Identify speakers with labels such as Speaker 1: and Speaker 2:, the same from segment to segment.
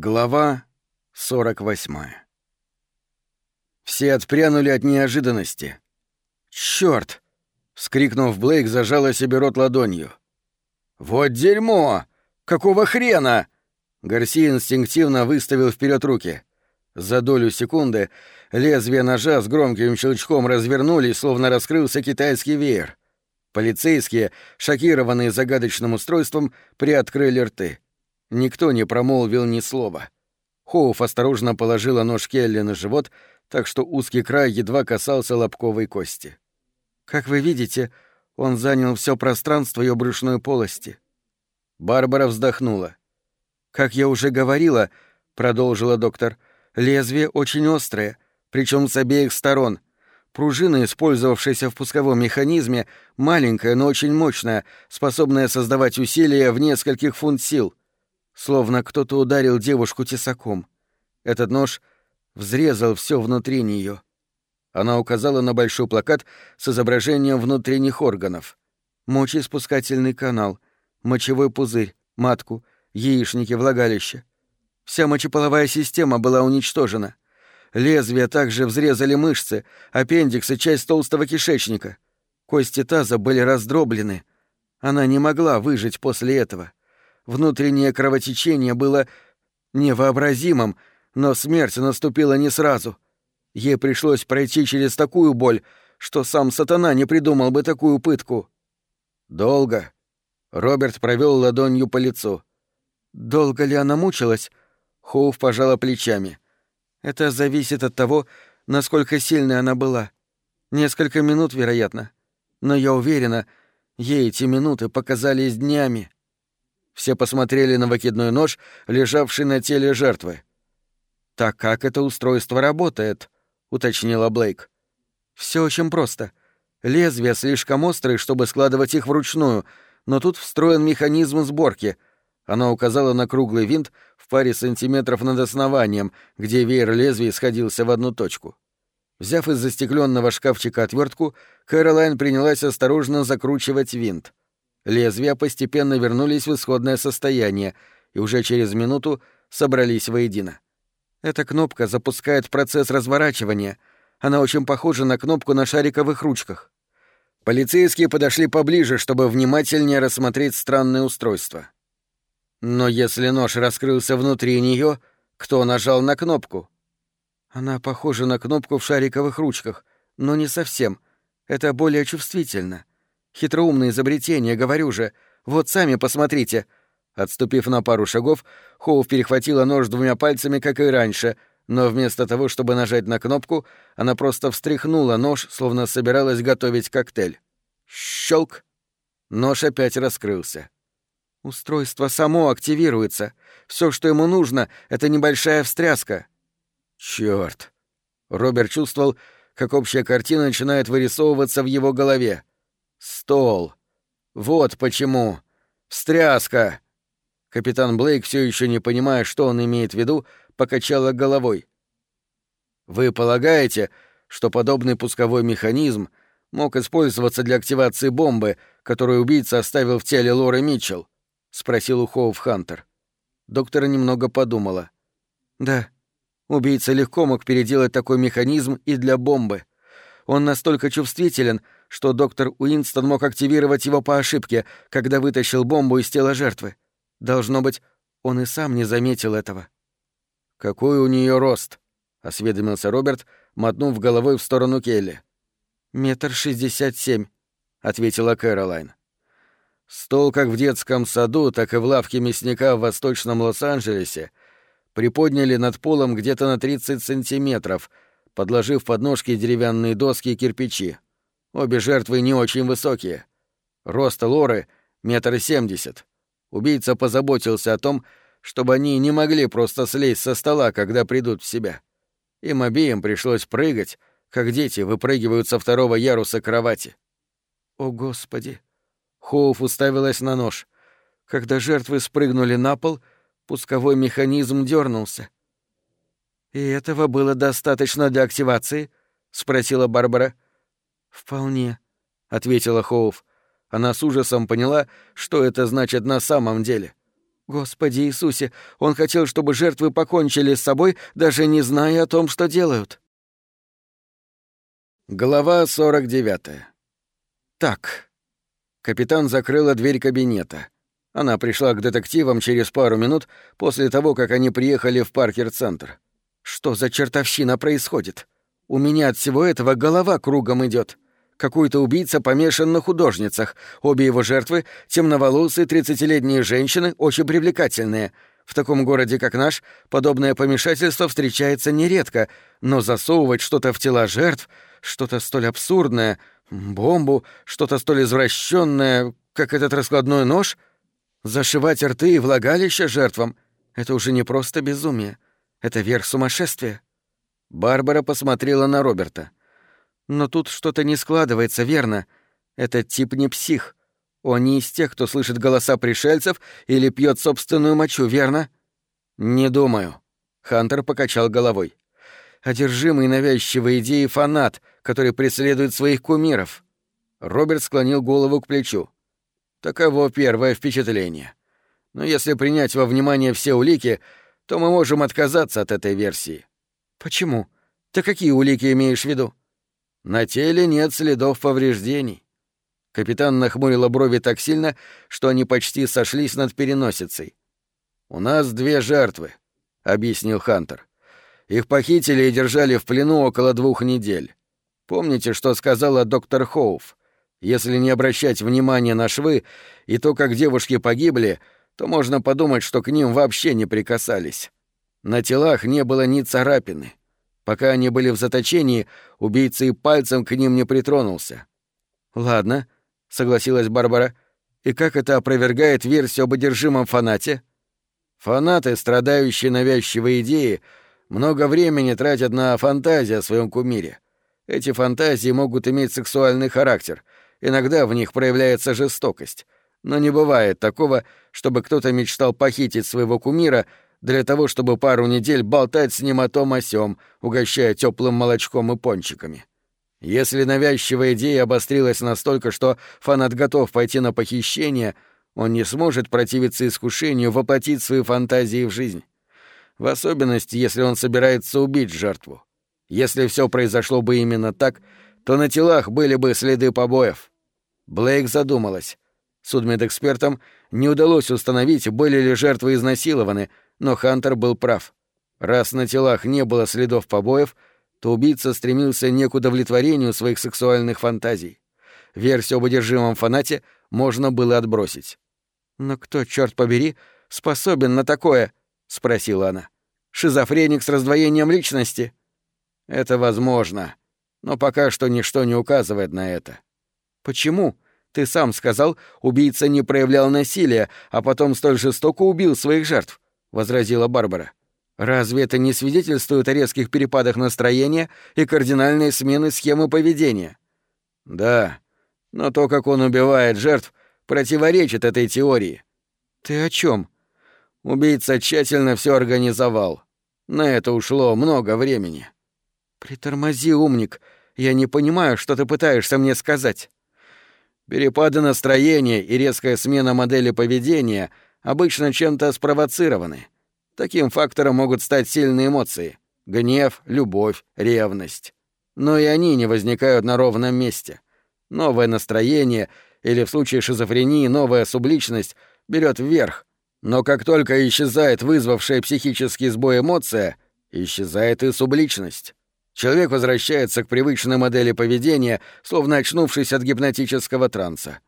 Speaker 1: Глава 48 Все отпрянули от неожиданности. «Чёрт!» — вскрикнув, Блейк зажала себе рот ладонью. «Вот дерьмо! Какого хрена?» Гарси инстинктивно выставил вперед руки. За долю секунды лезвие ножа с громким щелчком развернулись, словно раскрылся китайский веер. Полицейские, шокированные загадочным устройством, приоткрыли рты. Никто не промолвил ни слова. Хоуф осторожно положила нож Келли на живот, так что узкий край едва касался лобковой кости. «Как вы видите, он занял все пространство ее брюшной полости». Барбара вздохнула. «Как я уже говорила», — продолжила доктор, — «лезвие очень острое, причем с обеих сторон. Пружина, использовавшаяся в пусковом механизме, маленькая, но очень мощная, способная создавать усилия в нескольких фунт сил словно кто-то ударил девушку тесаком. Этот нож взрезал все внутри нее. Она указала на большой плакат с изображением внутренних органов. Мочеиспускательный канал, мочевой пузырь, матку, яичники, влагалище. Вся мочеполовая система была уничтожена. Лезвия также взрезали мышцы, аппендикс и часть толстого кишечника. Кости таза были раздроблены. Она не могла выжить после этого. Внутреннее кровотечение было невообразимым, но смерть наступила не сразу. Ей пришлось пройти через такую боль, что сам сатана не придумал бы такую пытку. Долго. Роберт провел ладонью по лицу. Долго ли она мучилась? Хоув пожала плечами. Это зависит от того, насколько сильной она была. Несколько минут, вероятно. Но я уверена, ей эти минуты показались днями. Все посмотрели на выкидной нож, лежавший на теле жертвы. «Так как это устройство работает?» — уточнила Блейк. Все очень просто. Лезвия слишком острые, чтобы складывать их вручную, но тут встроен механизм сборки». Она указала на круглый винт в паре сантиметров над основанием, где веер лезвий сходился в одну точку. Взяв из застекленного шкафчика отвертку, Кэролайн принялась осторожно закручивать винт. Лезвия постепенно вернулись в исходное состояние и уже через минуту собрались воедино. Эта кнопка запускает процесс разворачивания. Она очень похожа на кнопку на шариковых ручках. Полицейские подошли поближе, чтобы внимательнее рассмотреть странное устройство. Но если нож раскрылся внутри нее, кто нажал на кнопку? Она похожа на кнопку в шариковых ручках, но не совсем. Это более чувствительно. Хитроумное изобретение, говорю же. Вот сами посмотрите». Отступив на пару шагов, Хоув перехватила нож двумя пальцами, как и раньше, но вместо того, чтобы нажать на кнопку, она просто встряхнула нож, словно собиралась готовить коктейль. Щелк! Нож опять раскрылся. Устройство само активируется. Все, что ему нужно, — это небольшая встряска. Черт! Роберт чувствовал, как общая картина начинает вырисовываться в его голове. Стол. Вот почему. Встряска. Капитан Блейк, все еще не понимая, что он имеет в виду, покачала головой. Вы полагаете, что подобный пусковой механизм мог использоваться для активации бомбы, которую убийца оставил в теле Лоры Митчелл? спросил у Хоув Хантер. Доктор немного подумала. Да, убийца легко мог переделать такой механизм и для бомбы. Он настолько чувствителен, что доктор Уинстон мог активировать его по ошибке, когда вытащил бомбу из тела жертвы. Должно быть, он и сам не заметил этого. «Какой у нее рост?» — осведомился Роберт, мотнув головой в сторону Келли. «Метр шестьдесят семь», — ответила Кэролайн. Стол как в детском саду, так и в лавке мясника в Восточном Лос-Анджелесе приподняли над полом где-то на 30 сантиметров, подложив под ножки деревянные доски и кирпичи. Обе жертвы не очень высокие. Рост Лоры — метр семьдесят. Убийца позаботился о том, чтобы они не могли просто слезть со стола, когда придут в себя. Им обеим пришлось прыгать, как дети выпрыгивают со второго яруса кровати. «О, Господи!» Хоуф уставилась на нож. Когда жертвы спрыгнули на пол, пусковой механизм дернулся. «И этого было достаточно для активации?» — спросила Барбара. «Вполне», — ответила Хоув. Она с ужасом поняла, что это значит на самом деле. Господи Иисусе, он хотел, чтобы жертвы покончили с собой, даже не зная о том, что делают. Глава 49. Так. Капитан закрыла дверь кабинета. Она пришла к детективам через пару минут после того, как они приехали в Паркер-центр. Что за чертовщина происходит? У меня от всего этого голова кругом идет. Какой-то убийца помешан на художницах. Обе его жертвы — темноволосые тридцатилетние женщины, очень привлекательные. В таком городе, как наш, подобное помешательство встречается нередко, но засовывать что-то в тела жертв — что-то столь абсурдное, бомбу, что-то столь извращенное, как этот раскладной нож, зашивать рты и влагалища жертвам — это уже не просто безумие, это верх сумасшествия. Барбара посмотрела на Роберта. Но тут что-то не складывается, верно? Этот тип не псих. Он не из тех, кто слышит голоса пришельцев или пьет собственную мочу, верно? Не думаю. Хантер покачал головой одержимый навязчивой идеей фанат, который преследует своих кумиров. Роберт склонил голову к плечу. Таково первое впечатление. Но если принять во внимание все улики, то мы можем отказаться от этой версии. Почему? Ты какие улики имеешь в виду? На теле нет следов повреждений. Капитан нахмурила брови так сильно, что они почти сошлись над переносицей. «У нас две жертвы», — объяснил Хантер. Их похитили и держали в плену около двух недель. Помните, что сказала доктор Хоуф? Если не обращать внимания на швы и то, как девушки погибли, то можно подумать, что к ним вообще не прикасались. На телах не было ни царапины. Пока они были в заточении, убийца и пальцем к ним не притронулся. «Ладно», — согласилась Барбара. «И как это опровергает версию об одержимом фанате?» Фанаты, страдающие навязчивой идеей, много времени тратят на фантазии о своем кумире. Эти фантазии могут иметь сексуальный характер, иногда в них проявляется жестокость. Но не бывает такого, чтобы кто-то мечтал похитить своего кумира для того, чтобы пару недель болтать с ним о том о сём, угощая теплым молочком и пончиками. Если навязчивая идея обострилась настолько, что фанат готов пойти на похищение, он не сможет противиться искушению воплотить свои фантазии в жизнь в особенности, если он собирается убить жертву. Если все произошло бы именно так, то на телах были бы следы побоев. Блейк задумалась. Судмедэкспертам не удалось установить, были ли жертвы изнасилованы, но Хантер был прав. Раз на телах не было следов побоев, то убийца стремился не к удовлетворению своих сексуальных фантазий. Версию об одержимом фанате можно было отбросить. «Но кто, черт побери, способен на такое?» — спросила она. «Шизофреник с раздвоением личности?» «Это возможно, но пока что ничто не указывает на это». «Почему? Ты сам сказал, убийца не проявлял насилия, а потом столь жестоко убил своих жертв», — возразила Барбара. «Разве это не свидетельствует о резких перепадах настроения и кардинальной смены схемы поведения?» «Да, но то, как он убивает жертв, противоречит этой теории». «Ты о чем? Убийца тщательно все организовал. На это ушло много времени. Притормози, умник. Я не понимаю, что ты пытаешься мне сказать. Перепады настроения и резкая смена модели поведения обычно чем-то спровоцированы. Таким фактором могут стать сильные эмоции — гнев, любовь, ревность. Но и они не возникают на ровном месте. Новое настроение или, в случае шизофрении, новая субличность берет вверх, но как только исчезает вызвавшая психический сбой эмоция, исчезает и субличность. Человек возвращается к привычной модели поведения, словно очнувшись от гипнотического транса.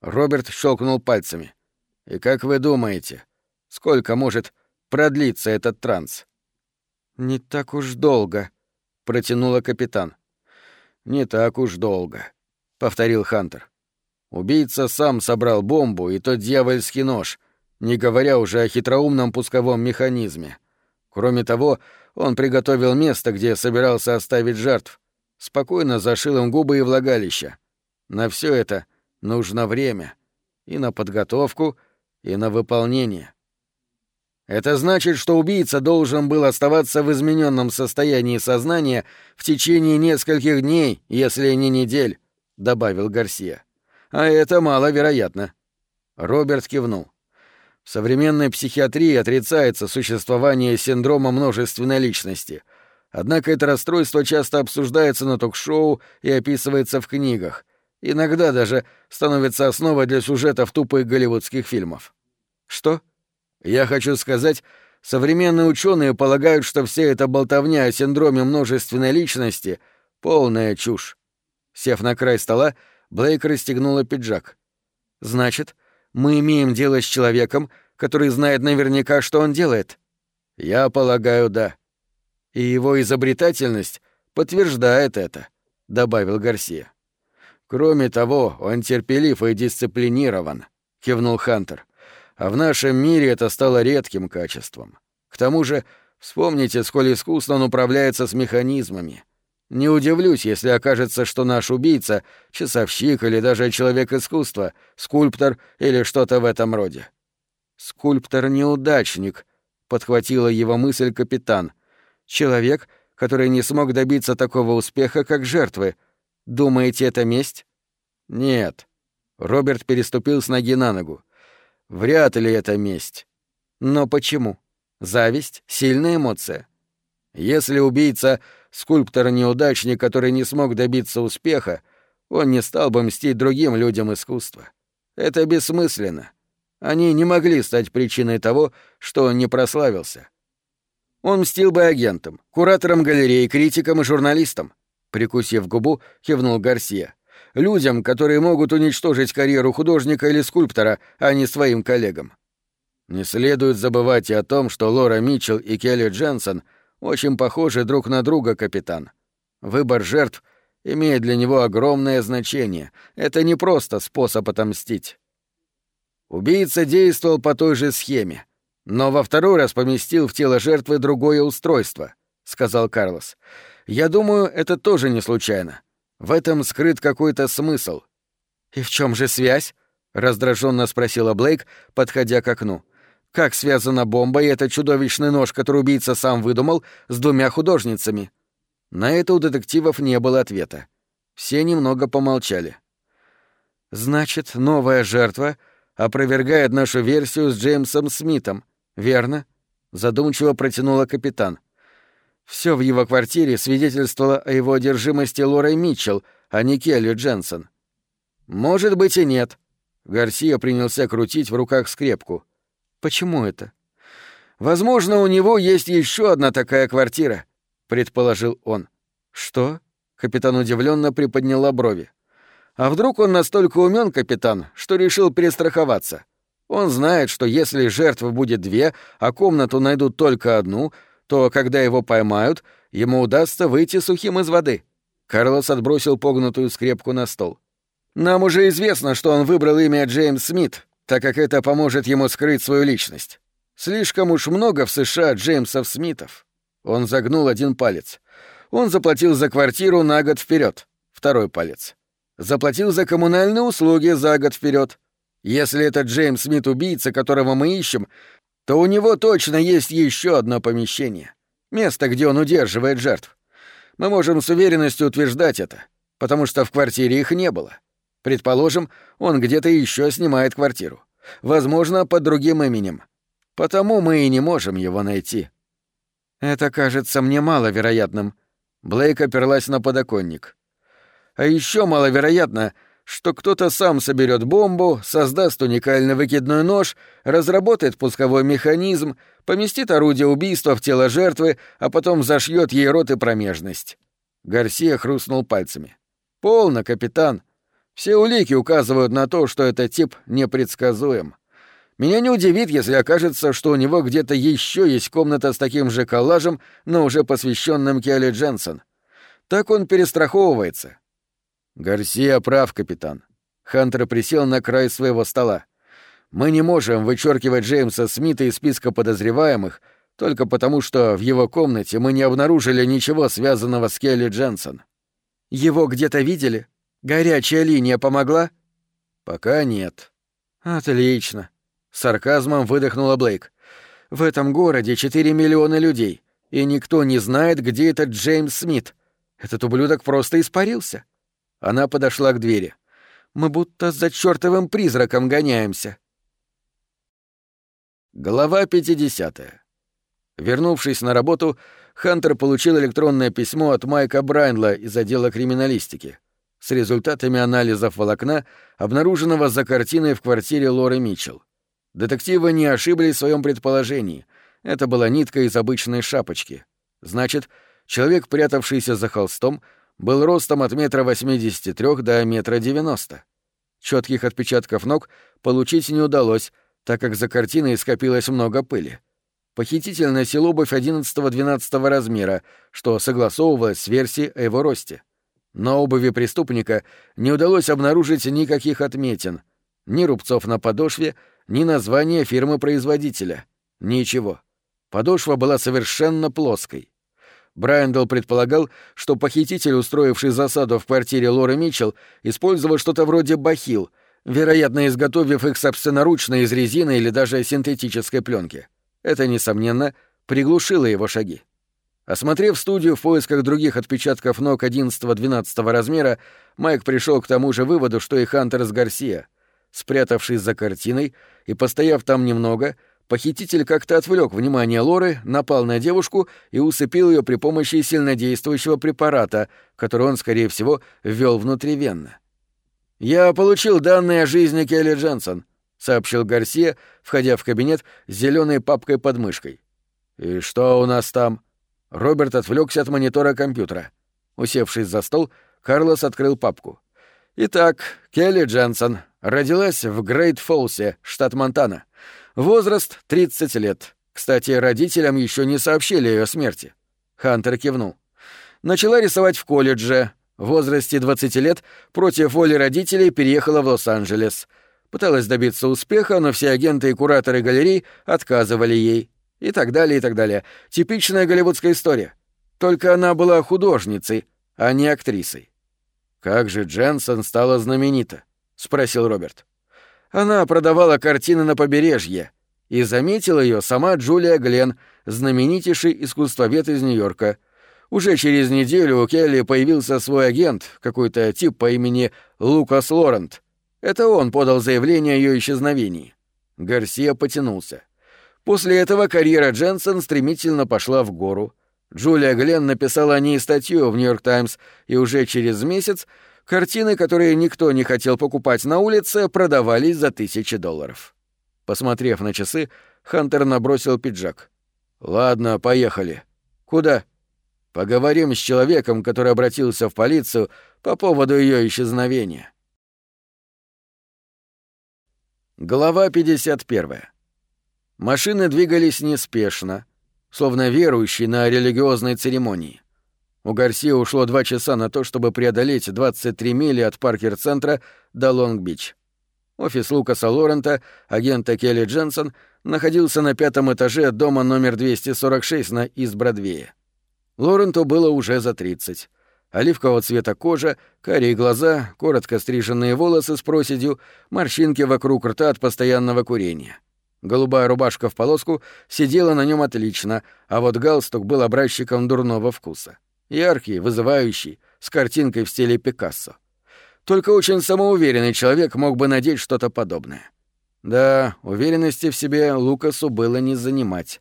Speaker 1: Роберт щелкнул пальцами. «И как вы думаете, сколько может продлиться этот транс?» «Не так уж долго», — протянула капитан. «Не так уж долго», — повторил Хантер. Убийца сам собрал бомбу и тот дьявольский нож — не говоря уже о хитроумном пусковом механизме. Кроме того, он приготовил место, где собирался оставить жертв, спокойно зашил им губы и влагалища. На все это нужно время. И на подготовку, и на выполнение. Это значит, что убийца должен был оставаться в измененном состоянии сознания в течение нескольких дней, если не недель, добавил Гарсия. А это маловероятно. Роберт кивнул. В современной психиатрии отрицается существование синдрома множественной личности. Однако это расстройство часто обсуждается на ток-шоу и описывается в книгах. Иногда даже становится основой для сюжетов тупых голливудских фильмов. Что? Я хочу сказать, современные ученые полагают, что вся эта болтовня о синдроме множественной личности — полная чушь. Сев на край стола, Блейк расстегнула пиджак. «Значит, мы имеем дело с человеком, который знает наверняка, что он делает?» «Я полагаю, да». «И его изобретательность подтверждает это», — добавил Гарсия. «Кроме того, он терпелив и дисциплинирован», — кивнул Хантер. «А в нашем мире это стало редким качеством. К тому же, вспомните, сколь искусно он управляется с механизмами. Не удивлюсь, если окажется, что наш убийца — часовщик или даже человек искусства, скульптор или что-то в этом роде. «Скульптор-неудачник», — подхватила его мысль капитан. «Человек, который не смог добиться такого успеха, как жертвы. Думаете, это месть?» «Нет». Роберт переступил с ноги на ногу. «Вряд ли это месть». «Но почему? Зависть — сильная эмоция. Если убийца — скульптор-неудачник, который не смог добиться успеха, он не стал бы мстить другим людям искусства. Это бессмысленно. Они не могли стать причиной того, что он не прославился. Он мстил бы агентам, кураторам галереи, критикам и журналистам. Прикусив губу, кивнул Гарсия. Людям, которые могут уничтожить карьеру художника или скульптора, а не своим коллегам. Не следует забывать и о том, что Лора Митчелл и Келли Дженсон — очень похожи друг на друга, капитан. Выбор жертв имеет для него огромное значение. Это не просто способ отомстить. Убийца действовал по той же схеме, но во второй раз поместил в тело жертвы другое устройство, сказал Карлос. Я думаю, это тоже не случайно. В этом скрыт какой-то смысл. И в чем же связь? раздраженно спросила Блейк, подходя к окну. Как связана бомба и этот чудовищный нож, который убийца сам выдумал, с двумя художницами? На это у детективов не было ответа. Все немного помолчали. «Значит, новая жертва опровергает нашу версию с Джеймсом Смитом, верно?» — задумчиво протянула капитан. Все в его квартире свидетельствовало о его одержимости Лорой Митчелл, а не Келли Дженсон. «Может быть и нет». Гарсия принялся крутить в руках скрепку. Почему это? Возможно, у него есть еще одна такая квартира, предположил он. Что? Капитан удивленно приподняла брови. А вдруг он настолько умен, капитан, что решил перестраховаться? Он знает, что если жертв будет две, а комнату найдут только одну, то, когда его поймают, ему удастся выйти сухим из воды. Карлос отбросил погнутую скрепку на стол. Нам уже известно, что он выбрал имя Джеймс Смит, так как это поможет ему скрыть свою личность. Слишком уж много в США Джеймсов Смитов. Он загнул один палец. Он заплатил за квартиру на год вперед. Второй палец. Заплатил за коммунальные услуги за год вперед. Если это Джеймс Смит убийца, которого мы ищем, то у него точно есть еще одно помещение. Место, где он удерживает жертв. Мы можем с уверенностью утверждать это, потому что в квартире их не было. Предположим, он где-то еще снимает квартиру. Возможно, под другим именем. Потому мы и не можем его найти. Это кажется мне маловероятным. Блейк оперлась на подоконник. А еще маловероятно, что кто-то сам соберет бомбу, создаст уникальный выкидной нож, разработает пусковой механизм, поместит орудие убийства в тело жертвы, а потом зашьет ей рот и промежность. Гарсия хрустнул пальцами. «Полно, капитан. Все улики указывают на то, что этот тип непредсказуем. Меня не удивит, если окажется, что у него где-то еще есть комната с таким же коллажем, но уже посвященным Келли Дженсон. Так он перестраховывается. Гарсия прав, капитан. Хантер присел на край своего стола. Мы не можем вычеркивать Джеймса Смита из списка подозреваемых только потому, что в его комнате мы не обнаружили ничего связанного с Келли Дженсон. Его где-то видели? Горячая линия помогла? Пока нет. Отлично. Сарказмом выдохнула Блейк. В этом городе 4 миллиона людей, и никто не знает, где этот Джеймс Смит. Этот ублюдок просто испарился. Она подошла к двери. Мы будто за чертовым призраком гоняемся. Глава 50. Вернувшись на работу, Хантер получил электронное письмо от Майка Брайнла из отдела криминалистики с результатами анализов волокна, обнаруженного за картиной в квартире Лоры Митчелл. Детективы не ошиблись в своем предположении. Это была нитка из обычной шапочки. Значит, человек, прятавшийся за холстом, был ростом от метра восьмидесяти трех до метра девяносто. Четких отпечатков ног получить не удалось, так как за картиной скопилось много пыли. Похититель носил обувь 11-12 размера, что согласовывалось с версией о его росте. На обуви преступника не удалось обнаружить никаких отметин, ни рубцов на подошве, ни названия фирмы-производителя. Ничего. Подошва была совершенно плоской. Брайандл предполагал, что похититель, устроивший засаду в квартире Лоры Митчелл, использовал что-то вроде бахил, вероятно, изготовив их собственноручно из резины или даже синтетической пленки. Это, несомненно, приглушило его шаги. Осмотрев студию в поисках других отпечатков ног 11-12 размера, Майк пришел к тому же выводу, что и Хантер с Гарсия. Спрятавшись за картиной и постояв там немного, похититель как-то отвлек внимание Лоры, напал на девушку и усыпил ее при помощи сильнодействующего препарата, который он, скорее всего, ввел внутривенно. «Я получил данные о жизни Келли Дженсон», — сообщил Гарсия, входя в кабинет с зеленой папкой под мышкой. «И что у нас там?» Роберт отвлекся от монитора компьютера. Усевшись за стол, Карлос открыл папку. «Итак, Келли Дженсон родилась в Грейт-Фолсе, штат Монтана. Возраст — 30 лет. Кстати, родителям еще не сообщили о ее смерти». Хантер кивнул. Начала рисовать в колледже. В возрасте 20 лет против воли родителей переехала в Лос-Анджелес — пыталась добиться успеха, но все агенты и кураторы галерей отказывали ей. И так далее, и так далее. Типичная голливудская история. Только она была художницей, а не актрисой. «Как же Дженсон стала знаменита?» — спросил Роберт. Она продавала картины на побережье, и заметила ее сама Джулия Гленн, знаменитейший искусствовед из Нью-Йорка. Уже через неделю у Келли появился свой агент, какой-то тип по имени Лукас Лорент — это он подал заявление о ее исчезновении. Гарсия потянулся. После этого карьера Дженсен стремительно пошла в гору. Джулия Гленн написала о ней статью в «Нью-Йорк Таймс», и уже через месяц картины, которые никто не хотел покупать на улице, продавались за тысячи долларов. Посмотрев на часы, Хантер набросил пиджак. «Ладно, поехали. Куда?» «Поговорим с человеком, который обратился в полицию по поводу ее исчезновения». Глава 51. Машины двигались неспешно, словно верующие на религиозной церемонии. У Гарсия ушло два часа на то, чтобы преодолеть 23 мили от Паркер-центра до Лонг-Бич. Офис Лукаса Лорента, агента Келли Дженсон, находился на пятом этаже дома номер 246 на Ист-Бродвее. Лоренту было уже за 30 оливкового цвета кожа, карие глаза, коротко стриженные волосы с проседью, морщинки вокруг рта от постоянного курения. Голубая рубашка в полоску сидела на нем отлично, а вот галстук был образчиком дурного вкуса. Яркий, вызывающий, с картинкой в стиле Пикассо. Только очень самоуверенный человек мог бы надеть что-то подобное. Да, уверенности в себе Лукасу было не занимать.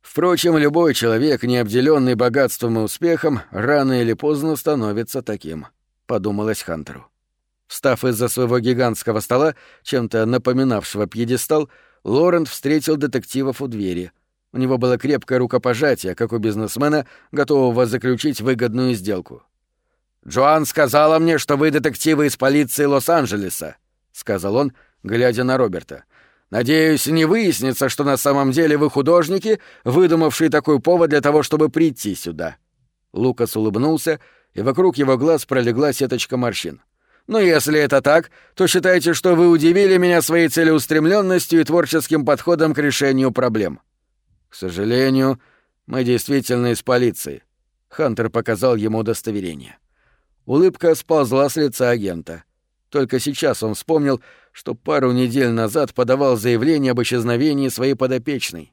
Speaker 1: Впрочем, любой человек, не обделенный богатством и успехом, рано или поздно становится таким, подумалось Хантеру. Встав из-за своего гигантского стола, чем-то напоминавшего пьедестал, Лорент встретил детективов у двери. У него было крепкое рукопожатие, как у бизнесмена, готового заключить выгодную сделку. «Джоан сказала мне, что вы детективы из полиции Лос-Анджелеса», — сказал он, глядя на Роберта. — Надеюсь, не выяснится, что на самом деле вы художники, выдумавшие такой повод для того, чтобы прийти сюда». Лукас улыбнулся, и вокруг его глаз пролегла сеточка морщин. «Но если это так, то считайте, что вы удивили меня своей целеустремленностью и творческим подходом к решению проблем». «К сожалению, мы действительно из полиции». Хантер показал ему удостоверение. Улыбка сползла с лица агента. Только сейчас он вспомнил, что пару недель назад подавал заявление об исчезновении своей подопечной.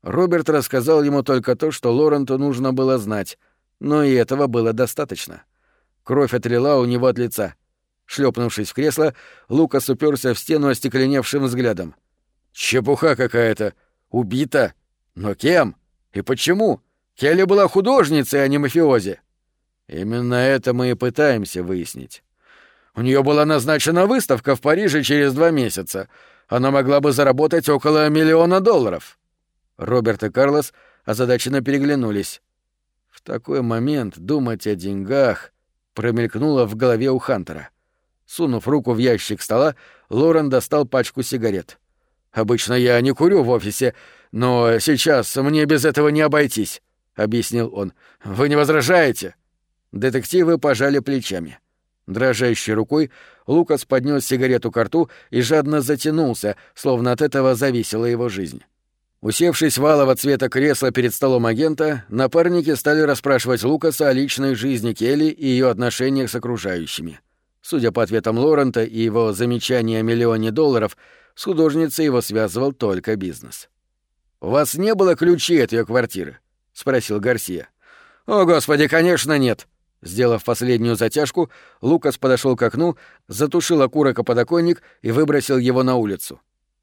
Speaker 1: Роберт рассказал ему только то, что Лоренту нужно было знать, но и этого было достаточно. Кровь отлила у него от лица. Шлепнувшись в кресло, Лукас уперся в стену остекленевшим взглядом. «Чепуха какая-то!» Убита? Но кем? И почему? Келли была художницей, а не мафиози. Именно это мы и пытаемся выяснить. У нее была назначена выставка в Париже через два месяца. Она могла бы заработать около миллиона долларов. Роберт и Карлос озадаченно переглянулись. В такой момент думать о деньгах промелькнуло в голове у Хантера. Сунув руку в ящик стола, Лорен достал пачку сигарет. «Обычно я не курю в офисе, но сейчас мне без этого не обойтись», — объяснил он. «Вы не возражаете?» Детективы пожали плечами. Дрожащей рукой Лукас поднес сигарету к рту и жадно затянулся, словно от этого зависела его жизнь. Усевшись в алого цвета кресла перед столом агента, напарники стали расспрашивать Лукаса о личной жизни Келли и ее отношениях с окружающими. Судя по ответам Лорента и его замечания о миллионе долларов, с художницей его связывал только бизнес. «У вас не было ключей от ее квартиры?» — спросил Гарсия. «О, господи, конечно, нет!» Сделав последнюю затяжку, Лукас подошел к окну, затушил окурок о подоконник и выбросил его на улицу.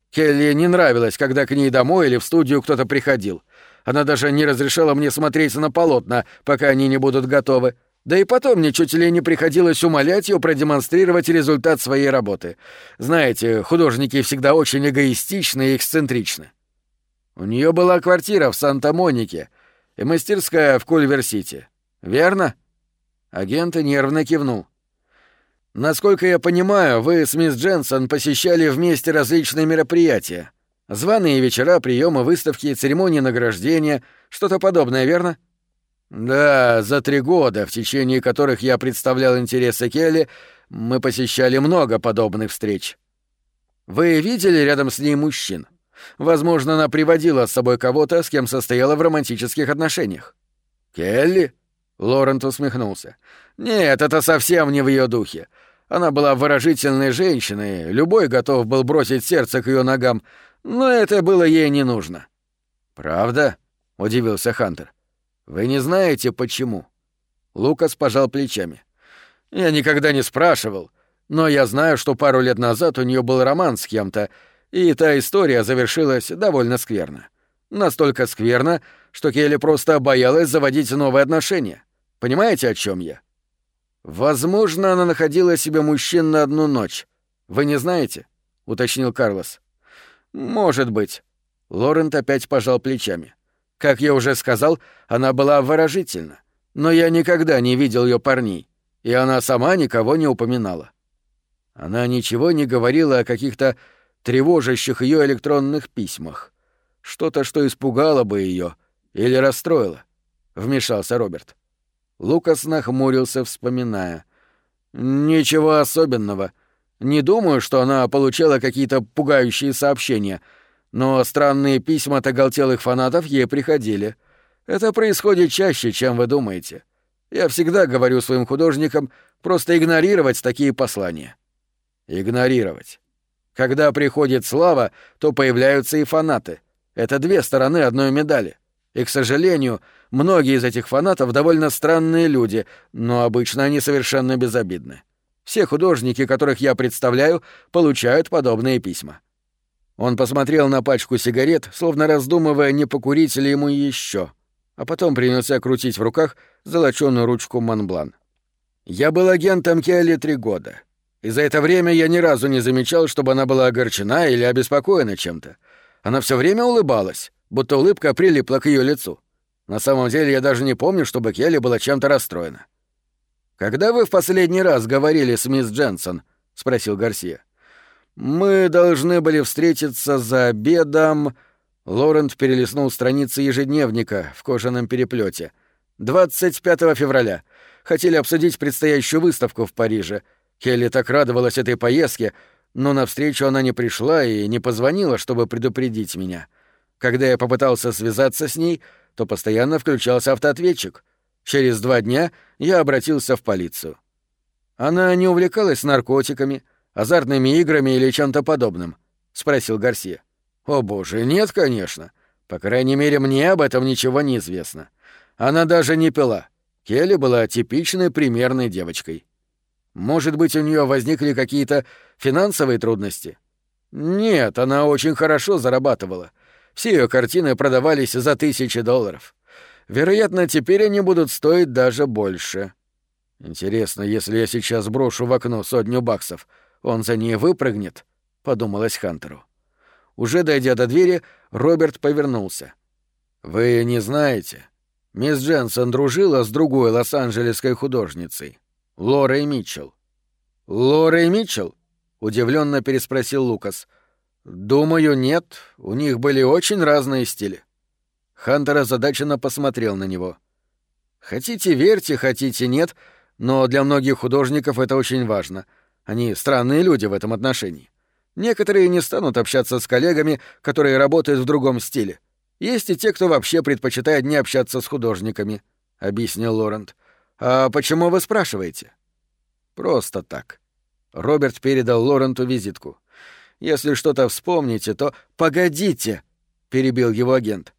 Speaker 1: Келли не нравилось, когда к ней домой или в студию кто-то приходил. Она даже не разрешала мне смотреть на полотна, пока они не будут готовы. Да и потом мне чуть ли не приходилось умолять ее продемонстрировать результат своей работы. Знаете, художники всегда очень эгоистичны и эксцентричны. У нее была квартира в Санта-Монике и мастерская в Кульвер-Сити. Верно? Агент нервно кивнул. Насколько я понимаю, вы с мисс Дженсон посещали вместе различные мероприятия. Званые вечера, приемы, выставки, церемонии награждения, что-то подобное, верно? Да, за три года, в течение которых я представлял интересы Келли, мы посещали много подобных встреч. Вы видели рядом с ней мужчин? Возможно, она приводила с собой кого-то, с кем состояла в романтических отношениях. Келли? Лорент усмехнулся. Нет, это совсем не в ее духе. Она была выражительной женщиной, любой готов был бросить сердце к ее ногам, но это было ей не нужно. «Правда?» — удивился Хантер. «Вы не знаете, почему?» Лукас пожал плечами. «Я никогда не спрашивал, но я знаю, что пару лет назад у нее был роман с кем-то, и та история завершилась довольно скверно. Настолько скверно, что Келли просто боялась заводить новые отношения. Понимаете, о чем я?» Возможно, она находила себе мужчин на одну ночь. Вы не знаете? уточнил Карлос. Может быть. Лорент опять пожал плечами. Как я уже сказал, она была выражительна, но я никогда не видел ее парней, и она сама никого не упоминала. Она ничего не говорила о каких-то тревожащих ее электронных письмах. Что-то, что испугало бы ее или расстроило, вмешался Роберт. Лукас нахмурился, вспоминая. «Ничего особенного. Не думаю, что она получала какие-то пугающие сообщения, но странные письма от оголтелых фанатов ей приходили. Это происходит чаще, чем вы думаете. Я всегда говорю своим художникам просто игнорировать такие послания». «Игнорировать. Когда приходит слава, то появляются и фанаты. Это две стороны одной медали. И, к сожалению, многие из этих фанатов довольно странные люди, но обычно они совершенно безобидны. Все художники, которых я представляю, получают подобные письма. Он посмотрел на пачку сигарет, словно раздумывая, не покурить ли ему еще, а потом принялся крутить в руках золочёную ручку Монблан. «Я был агентом Келли три года, и за это время я ни разу не замечал, чтобы она была огорчена или обеспокоена чем-то. Она все время улыбалась, будто улыбка прилипла к ее лицу. На самом деле я даже не помню, чтобы Келли была чем-то расстроена. «Когда вы в последний раз говорили с мисс Дженсон?» — спросил Гарсия. «Мы должны были встретиться за обедом...» Лорент перелистнул страницы ежедневника в кожаном переплете. «25 февраля. Хотели обсудить предстоящую выставку в Париже. Келли так радовалась этой поездке, но навстречу она не пришла и не позвонила, чтобы предупредить меня. Когда я попытался связаться с ней, то постоянно включался автоответчик. Через два дня я обратился в полицию. Она не увлекалась наркотиками, азартными играми или чем-то подобным? спросил Гарсия. О боже, нет, конечно. По крайней мере, мне об этом ничего не известно. Она даже не пила. Келли была типичной примерной девочкой. Может быть, у нее возникли какие-то финансовые трудности? Нет, она очень хорошо зарабатывала. Все ее картины продавались за тысячи долларов. Вероятно, теперь они будут стоить даже больше. Интересно, если я сейчас брошу в окно сотню баксов, он за ней выпрыгнет? Подумалось Хантеру. Уже дойдя до двери, Роберт повернулся. Вы не знаете, мисс Дженсон дружила с другой лос-анджелесской художницей, Лорой Митчелл. Лорой Митчелл? удивленно переспросил Лукас. Думаю, нет. У них были очень разные стили. Хантер озадаченно посмотрел на него. Хотите верьте, хотите нет, но для многих художников это очень важно. Они странные люди в этом отношении. Некоторые не станут общаться с коллегами, которые работают в другом стиле. Есть и те, кто вообще предпочитает не общаться с художниками, объяснил Лорент. А почему вы спрашиваете? Просто так. Роберт передал Лоренту визитку. Если что-то вспомните, то погодите, перебил его агент.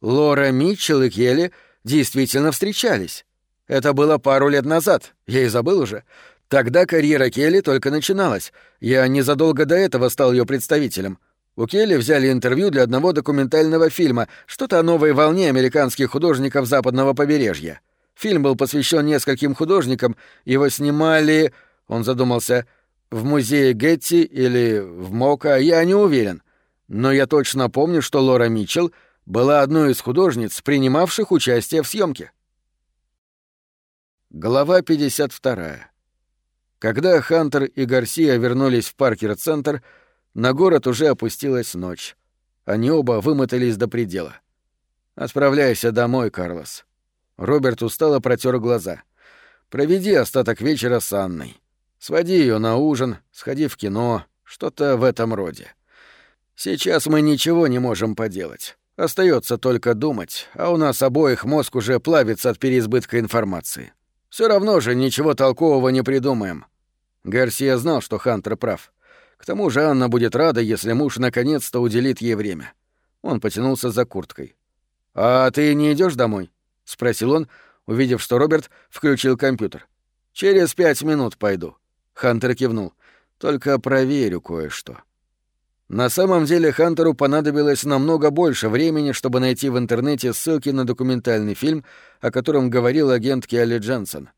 Speaker 1: Лора Митчелл и Келли действительно встречались. Это было пару лет назад, я и забыл уже. Тогда карьера Келли только начиналась. Я незадолго до этого стал ее представителем. У Келли взяли интервью для одного документального фильма, что-то о новой волне американских художников западного побережья. Фильм был посвящен нескольким художникам, его снимали, он задумался, в музее Гетти или в Мока, я не уверен. Но я точно помню, что Лора Митчелл была одной из художниц, принимавших участие в съемке. Глава 52. Когда Хантер и Гарсия вернулись в Паркер-центр, на город уже опустилась ночь. Они оба вымотались до предела. «Отправляйся домой, Карлос». Роберт устало протер глаза. «Проведи остаток вечера с Анной. Своди ее на ужин, сходи в кино, что-то в этом роде. Сейчас мы ничего не можем поделать. Остается только думать, а у нас обоих мозг уже плавится от переизбытка информации. Все равно же ничего толкового не придумаем. Гарсия знал, что Хантер прав. К тому же Анна будет рада, если муж наконец-то уделит ей время. Он потянулся за курткой. «А ты не идешь домой?» — спросил он, увидев, что Роберт включил компьютер. «Через пять минут пойду». Хантер кивнул. «Только проверю кое-что». На самом деле Хантеру понадобилось намного больше времени, чтобы найти в интернете ссылки на документальный фильм, о котором говорил агент Келли Дженсен.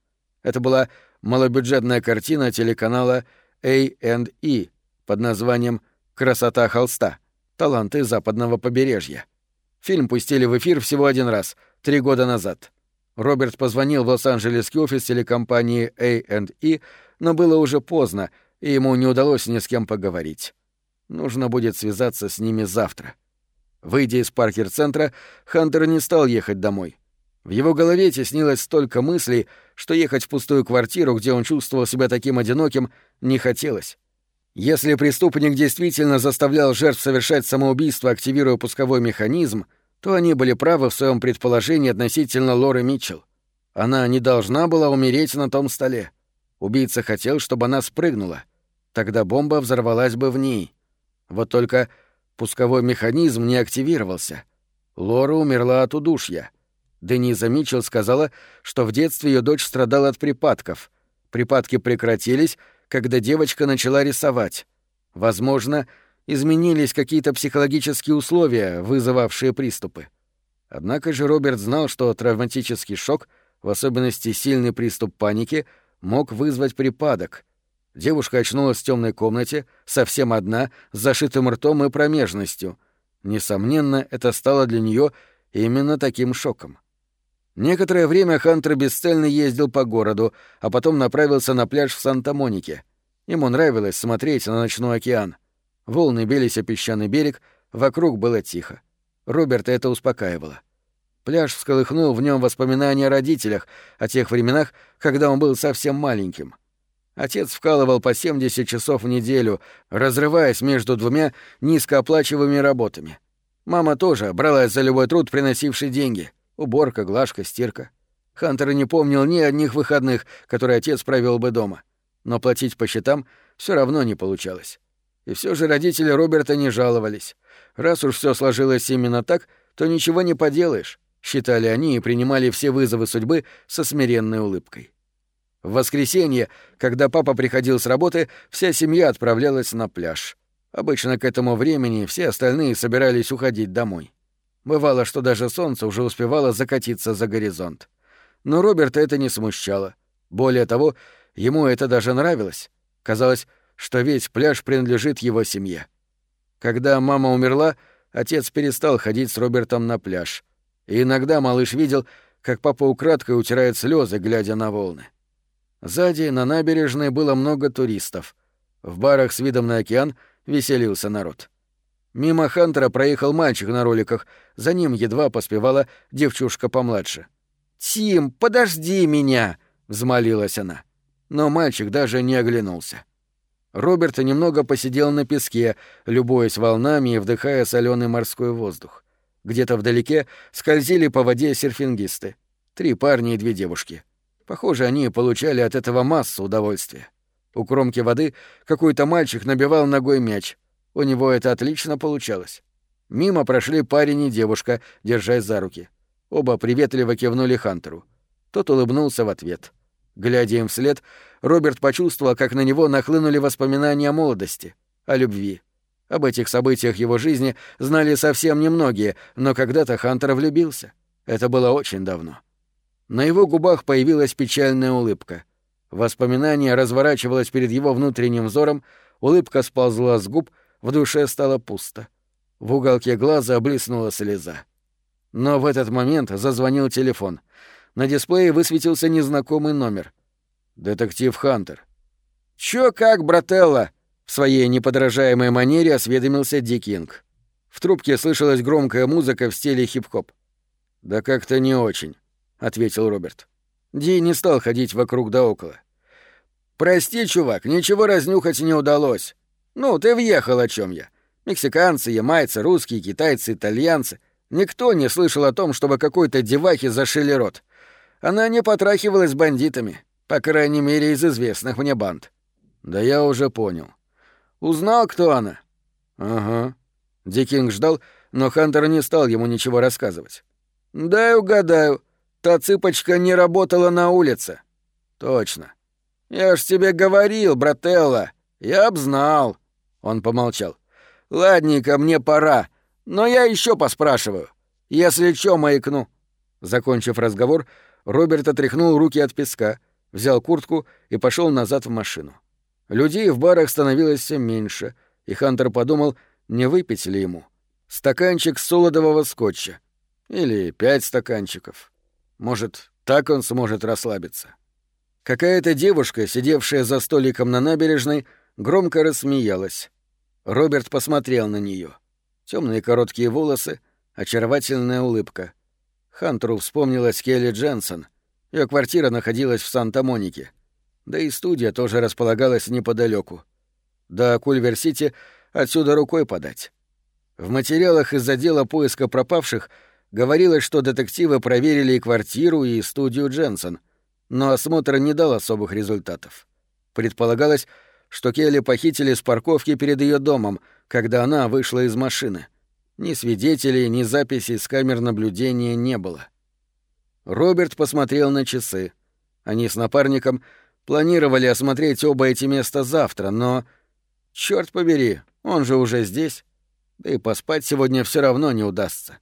Speaker 1: Это была малобюджетная картина телеканала A&E под названием «Красота холста. Таланты западного побережья». Фильм пустили в эфир всего один раз, три года назад. Роберт позвонил в Лос-Анджелесский офис телекомпании A&E, но было уже поздно, и ему не удалось ни с кем поговорить. Нужно будет связаться с ними завтра. Выйдя из Паркер-центра, Хантер не стал ехать домой. В его голове теснилось столько мыслей, что ехать в пустую квартиру, где он чувствовал себя таким одиноким, не хотелось. Если преступник действительно заставлял жертв совершать самоубийство, активируя пусковой механизм, то они были правы в своем предположении относительно Лоры Митчелл. Она не должна была умереть на том столе. Убийца хотел, чтобы она спрыгнула. Тогда бомба взорвалась бы в ней. Вот только пусковой механизм не активировался. Лора умерла от удушья. Дениза Митчелл сказала, что в детстве ее дочь страдала от припадков. Припадки прекратились, когда девочка начала рисовать. Возможно, изменились какие-то психологические условия, вызывавшие приступы. Однако же Роберт знал, что травматический шок, в особенности сильный приступ паники, мог вызвать припадок, Девушка очнулась в темной комнате, совсем одна, с зашитым ртом и промежностью. Несомненно, это стало для нее именно таким шоком. Некоторое время Хантер бесцельно ездил по городу, а потом направился на пляж в Санта-Монике. Ему нравилось смотреть на ночной океан. Волны бились о песчаный берег, вокруг было тихо. Роберта это успокаивало. Пляж всколыхнул в нем воспоминания о родителях, о тех временах, когда он был совсем маленьким — Отец вкалывал по 70 часов в неделю, разрываясь между двумя низкооплачиваемыми работами. Мама тоже бралась за любой труд, приносивший деньги. Уборка, глажка, стирка. Хантер не помнил ни одних выходных, которые отец провел бы дома. Но платить по счетам все равно не получалось. И все же родители Роберта не жаловались. Раз уж все сложилось именно так, то ничего не поделаешь, считали они и принимали все вызовы судьбы со смиренной улыбкой. В воскресенье, когда папа приходил с работы, вся семья отправлялась на пляж. Обычно к этому времени все остальные собирались уходить домой. Бывало, что даже солнце уже успевало закатиться за горизонт. Но Роберта это не смущало. Более того, ему это даже нравилось. Казалось, что весь пляж принадлежит его семье. Когда мама умерла, отец перестал ходить с Робертом на пляж. И иногда малыш видел, как папа украдкой утирает слезы, глядя на волны. Сзади на набережной было много туристов. В барах с видом на океан веселился народ. Мимо Хантера проехал мальчик на роликах, за ним едва поспевала девчушка помладше. «Тим, подожди меня!» — взмолилась она. Но мальчик даже не оглянулся. Роберт немного посидел на песке, любуясь волнами и вдыхая соленый морской воздух. Где-то вдалеке скользили по воде серфингисты. Три парня и две девушки. Похоже, они получали от этого массу удовольствия. У кромки воды какой-то мальчик набивал ногой мяч. У него это отлично получалось. Мимо прошли парень и девушка, держась за руки. Оба приветливо кивнули Хантеру. Тот улыбнулся в ответ. Глядя им вслед, Роберт почувствовал, как на него нахлынули воспоминания о молодости, о любви. Об этих событиях его жизни знали совсем немногие, но когда-то Хантер влюбился. Это было очень давно. На его губах появилась печальная улыбка. Воспоминание разворачивалось перед его внутренним взором, улыбка сползла с губ, в душе стало пусто. В уголке глаза блеснула слеза. Но в этот момент зазвонил телефон. На дисплее высветился незнакомый номер. «Детектив Хантер». «Чё как, брателла?» — в своей неподражаемой манере осведомился Ди Кинг. В трубке слышалась громкая музыка в стиле хип-хоп. «Да как-то не очень», — ответил Роберт. Ди не стал ходить вокруг да около. «Прости, чувак, ничего разнюхать не удалось. Ну, ты въехал, о чем я. Мексиканцы, ямайцы, русские, китайцы, итальянцы. Никто не слышал о том, чтобы какой-то девахе зашили рот. Она не потрахивалась бандитами, по крайней мере, из известных мне банд. Да я уже понял. Узнал, кто она? Ага. Дикинг ждал, но Хантер не стал ему ничего рассказывать. Дай угадаю, та цыпочка не работала на улице. Точно. Я ж тебе говорил, брателла. Я б знал. Он помолчал. Ладненько, мне пора, но я еще поспрашиваю. Если чё, маякну. Закончив разговор, Роберт отряхнул руки от песка, взял куртку и пошел назад в машину. Людей в барах становилось все меньше, и Хантер подумал, не выпить ли ему. Стаканчик солодового скотча. Или пять стаканчиков. Может, так он сможет расслабиться. Какая-то девушка, сидевшая за столиком на набережной, громко рассмеялась. Роберт посмотрел на нее. Темные короткие волосы, очаровательная улыбка. Хантеру вспомнилась Келли Дженсон. Ее квартира находилась в Санта-Монике. Да и студия тоже располагалась неподалеку. До Кульвер-Сити отсюда рукой подать. В материалах из отдела поиска пропавших говорилось, что детективы проверили и квартиру, и студию Дженсон, но осмотр не дал особых результатов. Предполагалось, что Келли похитили с парковки перед ее домом, когда она вышла из машины. Ни свидетелей, ни записей с камер наблюдения не было. Роберт посмотрел на часы. Они с напарником планировали осмотреть оба эти места завтра, но... Черт побери, он же уже здесь. Да и поспать сегодня все равно не удастся.